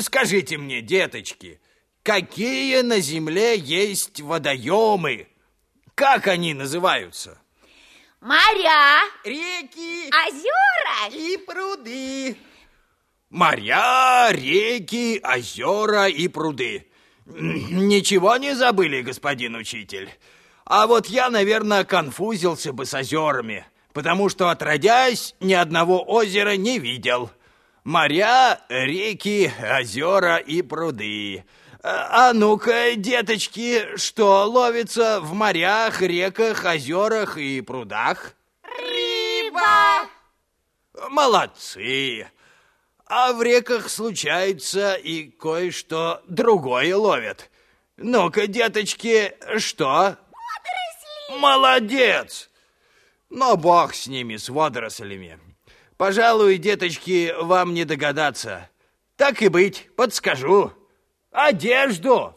Скажите мне, деточки, какие на земле есть водоемы? Как они называются? Моря, Реки озера. и пруды. Моря, реки, озера и пруды. Ничего не забыли, господин учитель? А вот я, наверное, конфузился бы с озерами, потому что, отродясь, ни одного озера не видел. Моря, реки, озера и пруды. А а ну-ка, деточки, что ловится в морях, реках, озерах и прудах? Рыба. Молодцы! А в реках случается и кое-что другое ловят. Ну-ка, деточки, что? Водоросли. Молодец! Но бог с ними, с водорослями. Пожалуй, деточки, вам не догадаться. Так и быть, подскажу. Одежду!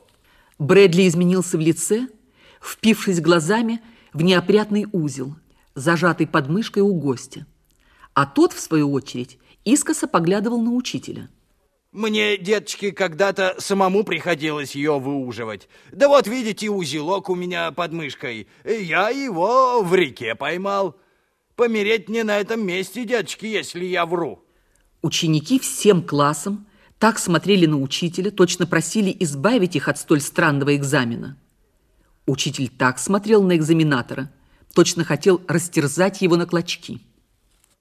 Брэдли изменился в лице, впившись глазами в неопрятный узел, зажатый под мышкой у гостя. А тот, в свою очередь, искоса поглядывал на учителя. Мне, деточки, когда-то самому приходилось ее выуживать. Да вот, видите, узелок у меня под мышкой. Я его в реке поймал. Помереть мне на этом месте, деточки, если я вру. Ученики всем классом так смотрели на учителя, точно просили избавить их от столь странного экзамена. Учитель так смотрел на экзаменатора, точно хотел растерзать его на клочки.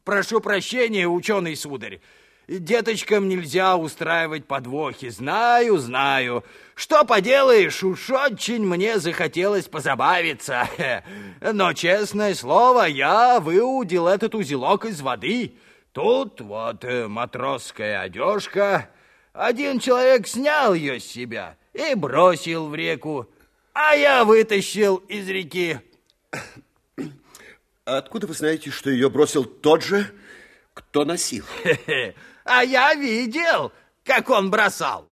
Прошу прощения, ученый сударь. Деточкам нельзя устраивать подвохи. Знаю, знаю. Что поделаешь, уж очень мне захотелось позабавиться. Но, честное слово, я выудил этот узелок из воды. Тут вот э, матросская одежка. Один человек снял ее с себя и бросил в реку. А я вытащил из реки. А откуда вы знаете, что ее бросил тот же, кто носил? А я видел, как он бросал.